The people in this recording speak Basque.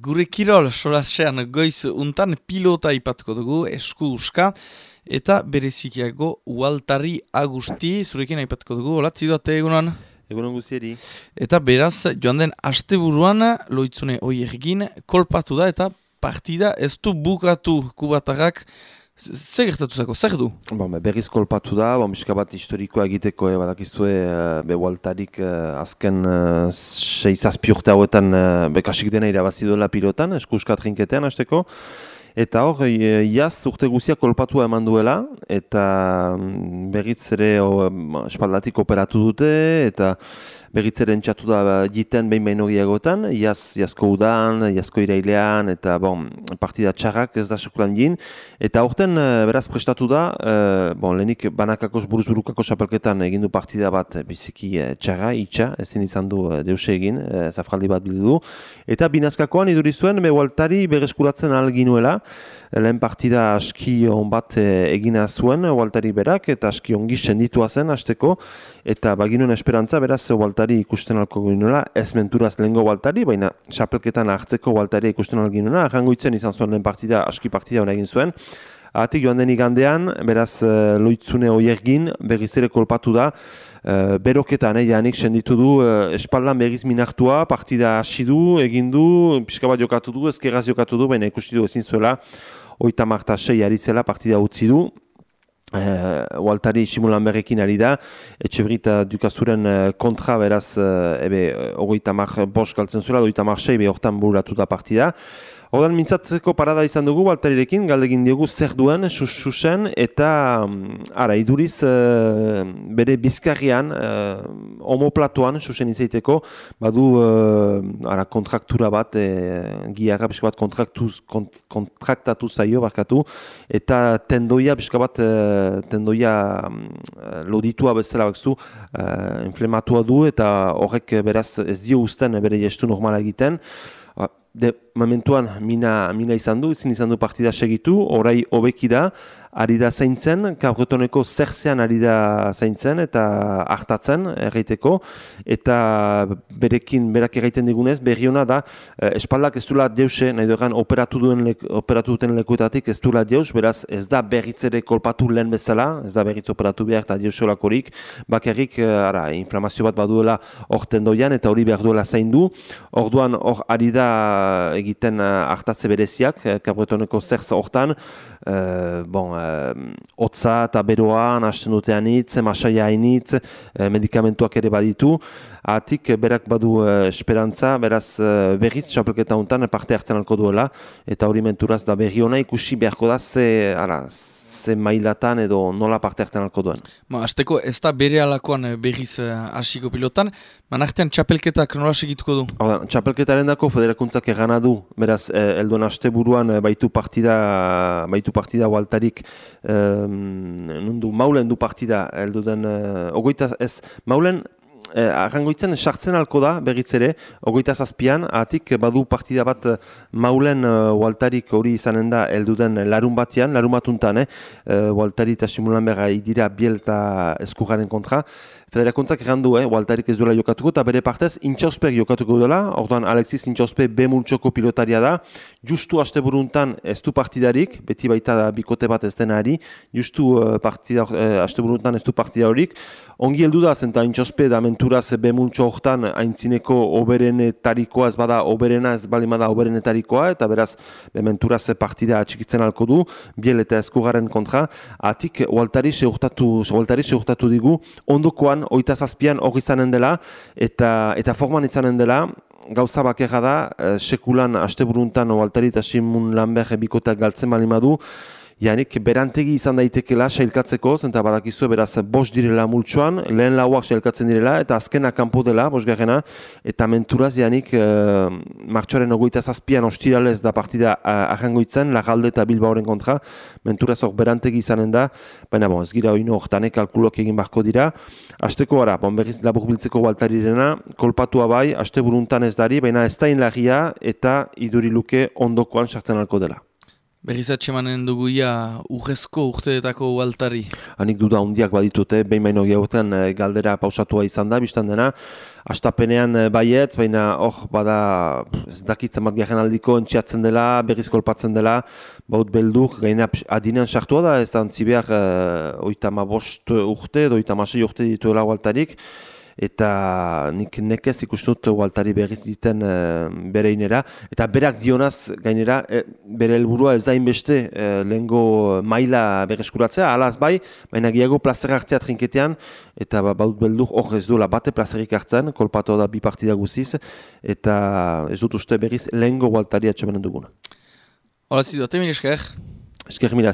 Gure kirol solasean goiz untan pilota ipatuko dugu esku uska eta berezikiago ualtari agusti zurekin aipatuko dugu, hola, zidoate egunan? Egunan guzieri. Eta beraz, joan den asteburuan loitzune oierekin kolpatu da eta partida ez du bukatu kubatarrak Zer gertatu zako, zer du? Bon, berriz kolpatu da, bon, bat historikoa egiteko, e, badakizue, e, behualtarik e, azken e, seizazpi urte hauetan e, bekasik dena irabazi duela pilotan, eskuskat rinketean hasteko. Eta hor, e, jaz urte guzia kolpatua eman duela, eta mm, berriz ere espaldatik operatu dute, eta berritzeren txatu da ba, jiten behin behin horiagotan, jaz, jazko udan, jazko irailean, eta bon, partida txarrak ez da sokulan jin. Eta aurten eh, beraz prestatu da, e, bon, lehenik banakakos buruz burukako xapelketan egindu partida bat biziki e, txarra, itxa, ezin izan du e, deuse egin, e, zafraldi bat bildu du. Eta binazkakoan iduri zuen, behualtari bereskuratzen alginuela, lehen partida aski on bat egina zuen, Waltari berak, eta aski ongi senditua zen, hasteko. Eta baginuen esperantza, beraz, Waltari ikusten alko ginela, ez menturaz lehengo Waltari, baina xapelketan hartzeko Waltari ikusten alko ginela, ahango izan zuen lehen partida, aski partida hona egin zuen, Atik joan den igandean, beraz uh, loitzune oiergin, berriz ere kolpatu da, uh, beroketan, eh, janik senditu du, uh, espaldan berriz minartua, partida hasi du, egin du, pixka bat jokatu du, ezkerraz jokatu du, baina ikusti du ezin zuela, oita marta sei ari zela partida utzi du. Uh, Waltari simulan berrekin ari da, etxe dukazuren uh, kontra beraz, uh, ebe, ogoita mar bost galtzen zuela, oita mar sei behortan buratu da partida. Odan mintzatzeko parada izan dugu, Walterirekin, galdegin diogu zer duen, susen, eta um, ara, iduriz uh, bere bizkarrian, uh, homoplatuan, susen izaiteko, badu uh, ara, kontraktura bat, e, giarra bat kontraktuz, kont, kontraktatu zaio, barkatu, eta tendoia, biska bat, tendoia um, loditua bezala bakzu, uh, inflamatua du, eta horrek beraz ez dio usten bere gestu normala egiten, de momentuan mina, mina izan du, izin izan du partida segitu, orai hobeki da, ari da zaintzen, kabretoneko zerzean ari da zaintzen eta hartatzen erreiteko, eta berekin, berak erraiten digunez, berri hona da, eh, espaldak ez dula deuse, nahi dueran operatu, duen operatu duten lekuetatik ez dula deus, beraz ez da berritzere kolpatu lehen bezala, ez da berritz operatu behar eta deus olakorik, bakarrik, eh, ara, inflamazio bat baduela orten doian eta hori behar duela zaindu, orduan hor ari da egiten hartatze bereziak, kabretoneko zerz hortan, uh, bon, hotza eta beroan, hasten dutean hitz, masaia hainitz, e, medikamentuak ere baditu. Atik berak badu esperantza, beraz berriz txapelketa honetan parte hartzen alko duela, eta hori menturaz da berri hona ikusi beharko da ze, ara, ze mailatan edo nola parte hartzen alko duen. Ma, azteko ez da bere alakoan eh, berriz uh, asiko pilotan, manartean txapelketak nola segituko du? Hau txapelketaren dako federakuntzak egana du, beraz, eh, elduen aste buruan baitu partida, baitu partida waltarik, nundu, maulen du partida, eldu den, ogoita ez, maulen, eh, arrangoitzen sartzen alko da berriz ere, ogoita zazpian, atik badu partida bat eh, maulen uh, Waltarik hori izanen da elduden larun batian, larun batuntan, eh, uh, eta simulan berra idira biel eta eskugaren kontra, Federakuntzak errandu, eh, Waltarik ez duela jokatuko, eta bere partez, intxauspek jokatuko duela, orduan Alexis intxauspe B multxoko pilotaria da, justu haste buruntan ez du partidarik, beti baita bikote bat ez denari, justu uh, partida, uh, haste buruntan ez du partida horik, ongi heldu da, zenta intxauspe da menturaz B multxo hortan haintzineko oberenetarikoa ez bada oberena ez balimada oberenetarikoa, eta beraz, be menturaz partida atxikitzen alko du, biel eta eskugaren kontra, atik Waltari seurtatu digu, ondokoan oita zazpian hori izanen dela, eta, eta forman izanen dela, gauza bakerra da, eh, sekulan asteburuntan oaltari eta simun lanber bikotak galtzen du, Janik, berantegi izan daitekela sailkatzeko, zenta badakizu beraz bost direla multsuan, lehen lauak sailkatzen direla, eta azkena kanpo dela, garrena, eta menturaz, Janik, e, martxoaren ogoita zazpian ostiralez da partida eh, ahangoitzen, lagalde eta bilbaoren kontra, menturaz hor berantegi izanen da, baina bon, ez gira hori hortanek kalkulok egin barko dira. Azteko gara, bon, berriz labur biltzeko baltarirena, kolpatua bai, aste buruntan ez dari, baina ez da inlagia eta iduriluke ondokoan sartzen alko dela. Berrizatxe manen dugu ia urrezko urteetako ualtari. Hanik duda hundiak baditute, behin baino gehoten eh, galdera pausatua izan da, biztan dena. Astapenean eh, baietz, baina hor bada ez dakitzen bat garen aldiko entxiatzen dela, berriz kolpatzen dela, baut beldur, gaina adinean sartua da, ez da antzi behar uh, oita ma bost urte, oita ma urte dituela ualtarik, eta nik nekez ikustut Waltari berriz diten e, bere inera. Eta berak dionaz gainera e, bere helburua ez da inbeste e, lehengo maila berreskuratzea, alaz bai, baina giago plazera hartzea trinketean, eta ba, baut beldur hor ez duela bate plazerik hartzen, kolpatu da bi partida guziz, eta ez dut uste berriz lehengo Waltari atxemanen duguna. Horatzi dut, emin esker? Esker mila